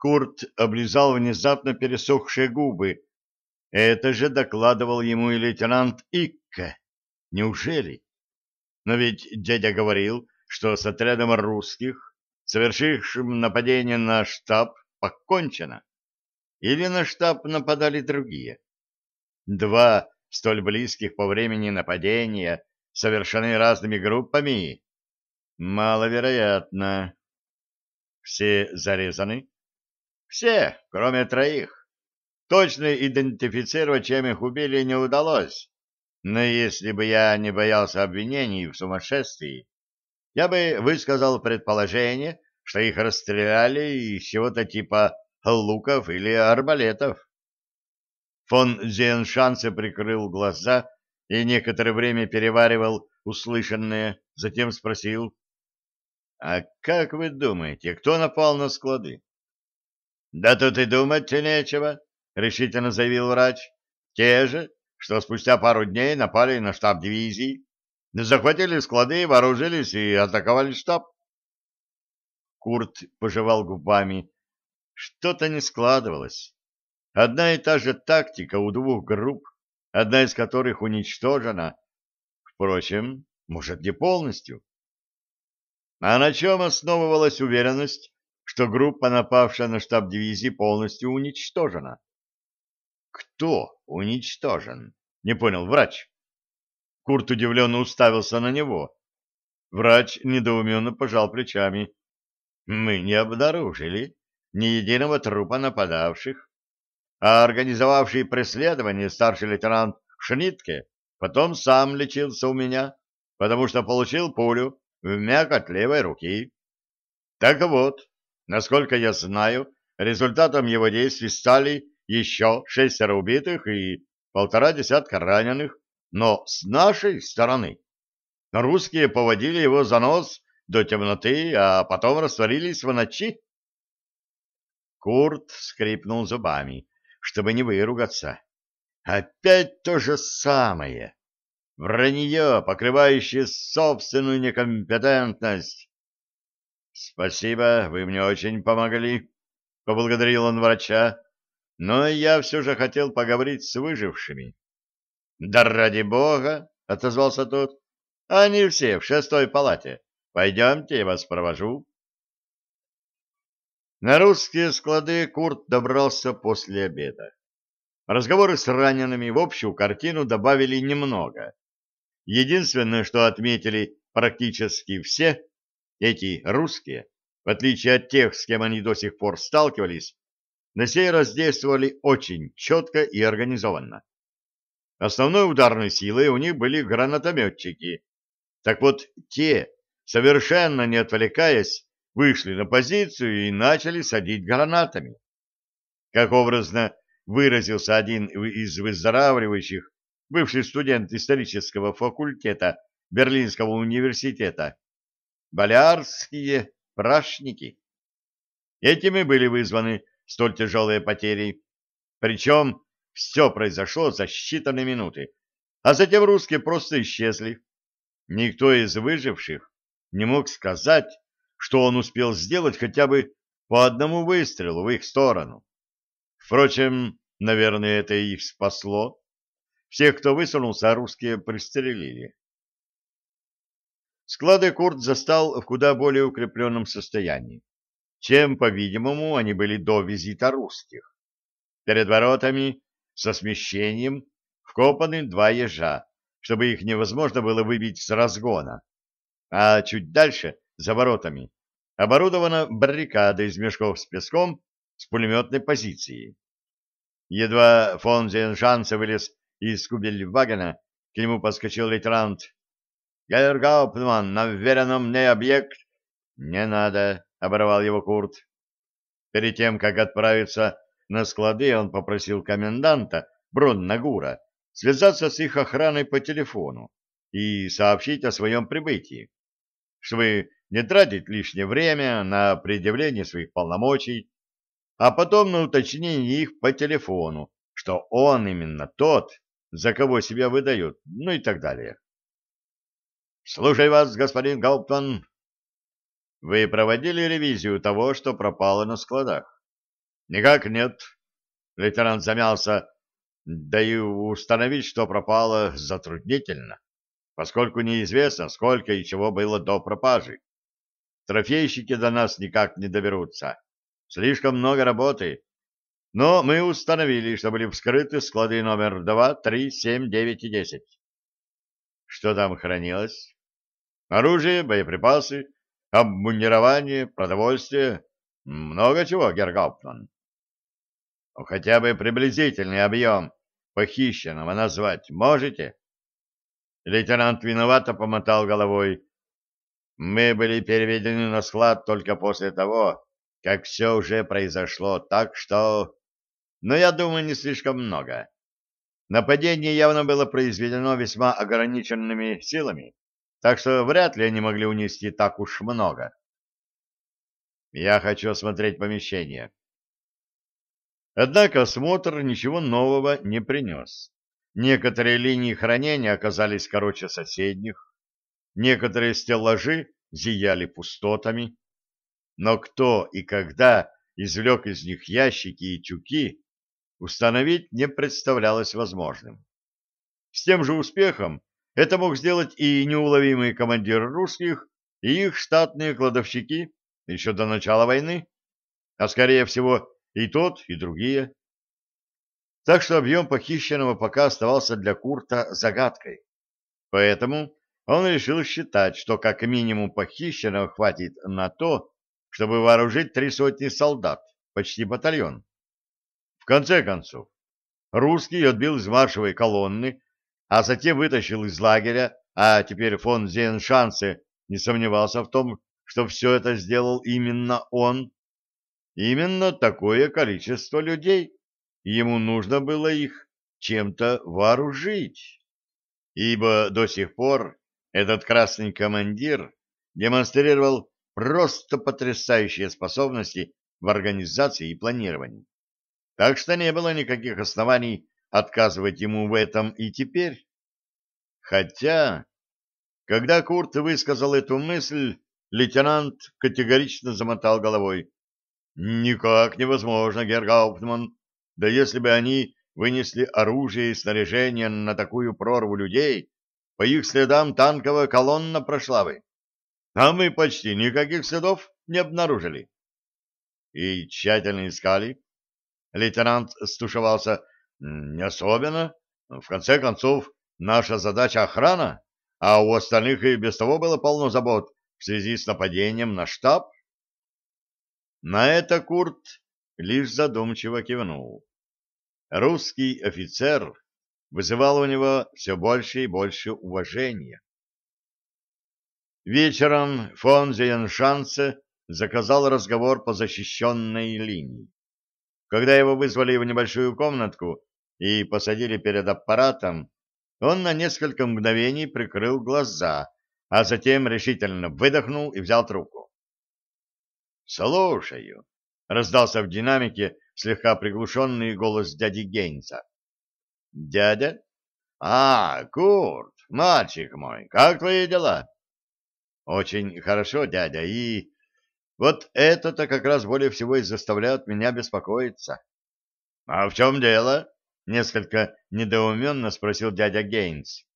Курт облизал внезапно пересохшие губы. Это же докладывал ему и лейтенант Икка. Неужели? Но ведь дядя говорил, что с отрядом русских, совершившим нападение на штаб, покончено. Или на штаб нападали другие? Два столь близких по времени нападения совершены разными группами? Маловероятно. Все зарезаны? Все, кроме троих. Точно идентифицировать, чем их убили, не удалось. Но если бы я не боялся обвинений в сумасшествии, я бы высказал предположение, что их расстреляли из чего-то типа луков или арбалетов. Фон Зиеншанце прикрыл глаза и некоторое время переваривал услышанное, затем спросил, «А как вы думаете, кто напал на склады?» Да тут и думать нечего, решительно заявил врач. Те же, что спустя пару дней напали на штаб дивизии, захватили склады, вооружились и атаковали штаб. Курт пожевал губами. Что-то не складывалось. Одна и та же тактика у двух групп, одна из которых уничтожена. Впрочем, может, не полностью. А на чем основывалась уверенность, что группа, напавшая на штаб дивизии, полностью уничтожена. Кто уничтожен? Не понял врач. Курт удивленно уставился на него. Врач недоуменно пожал плечами. Мы не обнаружили ни единого трупа нападавших, а организовавший преследование старший лейтенант Шнитке потом сам лечился у меня, потому что получил пулю в мякоть левой руки. Так вот, Насколько я знаю, результатом его действий стали еще шестеро убитых и полтора десятка раненых, но с нашей стороны. Русские поводили его за нос до темноты, а потом растворились в ночи. Курт скрипнул зубами, чтобы не выругаться. Опять то же самое. Вранье, покрывающее собственную некомпетентность. «Спасибо, вы мне очень помогли», — поблагодарил он врача, «но я все же хотел поговорить с выжившими». «Да ради бога!» — отозвался тот. «Они все в шестой палате. Пойдемте, я вас провожу». На русские склады Курт добрался после обеда. Разговоры с ранеными в общую картину добавили немного. Единственное, что отметили практически все, эти русские, в отличие от тех, с кем они до сих пор сталкивались, на сей раз действовали очень четко и организованно. Основной ударной силой у них были гранатометчики. Так вот, те, совершенно не отвлекаясь, вышли на позицию и начали садить гранатами. Как образно выразился один из выздоравливающих, бывший студент исторического факультета Берлинского университета, Болярские прашники. Этими были вызваны столь тяжелые потери. Причем все произошло за считанные минуты, а затем русские просто исчезли. Никто из выживших не мог сказать, что он успел сделать хотя бы по одному выстрелу в их сторону. Впрочем, наверное, это их спасло. Всех, кто высунулся, русские пристрелили. Склады Курт застал в куда более укрепленном состоянии, чем, по-видимому, они были до визита русских. Перед воротами со смещением вкопаны два ежа, чтобы их невозможно было выбить с разгона. А чуть дальше, за воротами, оборудована баррикада из мешков с песком с пулеметной позицией. Едва фон Зеншанце вылез из кубельвагена, к нему подскочил лейтенант Герр Гауптман, на вверенном мне объект... Не надо, — оборвал его Курт. Перед тем, как отправиться на склады, он попросил коменданта Броннагура связаться с их охраной по телефону и сообщить о своем прибытии, чтобы не тратить лишнее время на предъявление своих полномочий, а потом на уточнение их по телефону, что он именно тот, за кого себя выдают, ну и так далее. Слушай вас, господин Гауптман. Вы проводили ревизию того, что пропало на складах? Никак нет. Лейтенант замялся. Да и установить, что пропало, затруднительно, поскольку неизвестно, сколько и чего было до пропажи. Трофейщики до нас никак не доберутся. Слишком много работы. Но мы установили, что были вскрыты склады номер 2, 3, 7, 9 и 10. Что там хранилось? Оружие, боеприпасы, обмундирование, продовольствие. Много чего, Гергауптман. Ну, хотя бы приблизительный объем похищенного назвать можете? Лейтенант виновато помотал головой. Мы были переведены на склад только после того, как все уже произошло, так что... Но я думаю, не слишком много. Нападение явно было произведено весьма ограниченными силами, так что вряд ли они могли унести так уж много. Я хочу осмотреть помещение. Однако осмотр ничего нового не принес. Некоторые линии хранения оказались короче соседних, некоторые стеллажи зияли пустотами, но кто и когда извлек из них ящики и тюки, установить не представлялось возможным. С тем же успехом это мог сделать и неуловимый командир русских, и их штатные кладовщики еще до начала войны, а скорее всего и тот, и другие. Так что объем похищенного пока оставался для Курта загадкой. Поэтому он решил считать, что как минимум похищенного хватит на то, чтобы вооружить три сотни солдат, почти батальон. В конце концов, русский отбил из маршевой колонны, а затем вытащил из лагеря, а теперь фон Зеншансе не сомневался в том, что все это сделал именно он. Именно такое количество людей. Ему нужно было их чем-то вооружить. Ибо до сих пор этот красный командир демонстрировал просто потрясающие способности в организации и планировании. Так что не было никаких оснований отказывать ему в этом и теперь. Хотя, когда Курт высказал эту мысль, лейтенант категорично замотал головой. «Никак невозможно, Гергауптман. Да если бы они вынесли оружие и снаряжение на такую прорву людей, по их следам танковая колонна прошла бы. А мы почти никаких следов не обнаружили. И тщательно искали. Лейтенант стушевался. Не особенно. В конце концов, наша задача охрана, а у остальных и без того было полно забот в связи с нападением на штаб. На это Курт лишь задумчиво кивнул. Русский офицер вызывал у него все больше и больше уважения. Вечером фон Зееншанце заказал разговор по защищенной линии. Когда его вызвали в небольшую комнатку и посадили перед аппаратом, он на несколько мгновений прикрыл глаза, а затем решительно выдохнул и взял трубку. «Слушаю», — раздался в динамике слегка приглушенный голос дяди Гейнса. Дядя? А, Курт, мальчик мой, как твои дела? Очень хорошо, дядя, и вот это-то как раз более всего и заставляет меня беспокоиться. А в чем дело? Несколько недоуменно спросил дядя Гейнс.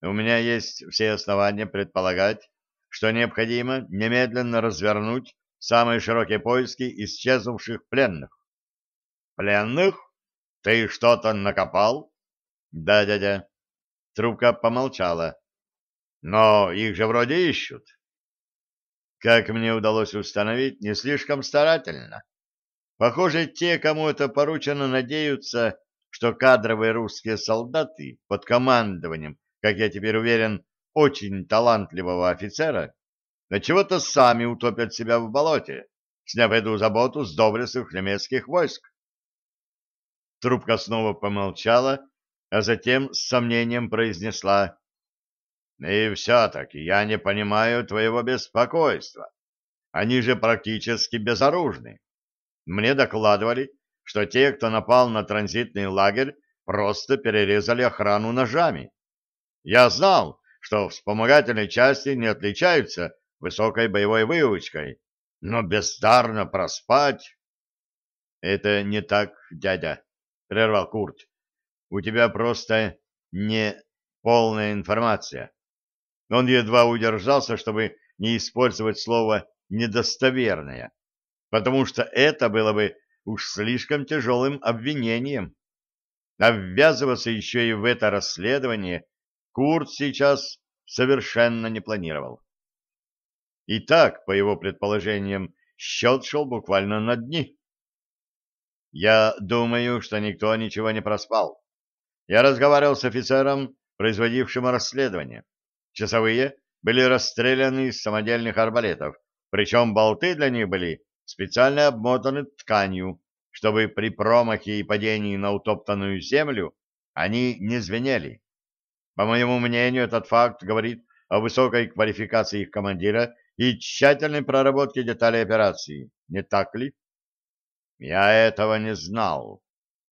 У меня есть все основания предполагать, что необходимо немедленно развернуть самые широкие поиски исчезнувших пленных. Пленных? Ты что-то накопал? Да, дядя. Трубка помолчала. Но их же вроде ищут. Как мне удалось установить, не слишком старательно. Похоже, те, кому это поручено, надеются, что кадровые русские солдаты под командованием, как я теперь уверен, очень талантливого офицера, на чего-то сами утопят себя в болоте, сняв эту заботу с доблестных немецких войск. Трубка снова помолчала, а затем с сомнением произнесла. — И все-таки я не понимаю твоего беспокойства. Они же практически безоружны. Мне докладывали, что те, кто напал на транзитный лагерь, просто перерезали охрану ножами. Я знал, что вспомогательные части не отличаются высокой боевой выучкой, но бездарно проспать Это не так, дядя, — прервал Курт. У тебя просто не полная информация. Он едва удержался, чтобы не использовать слово «недостоверное», потому что это было бы уж слишком тяжелым обвинением. А ввязываться еще и в это расследование Курт сейчас совершенно не планировал. И так, по его предположениям, счет шел буквально на дни. Я думаю, что никто ничего не проспал. Я разговаривал с офицером, производившим расследование. Часовые были расстреляны из самодельных арбалетов, причем болты для них были специально обмотаны тканью, чтобы при промахе и падении на утоптанную землю они не звенели. По моему мнению, этот факт говорит о высокой квалификации их командира и тщательной проработке деталей операции. Не так ли? Я этого не знал.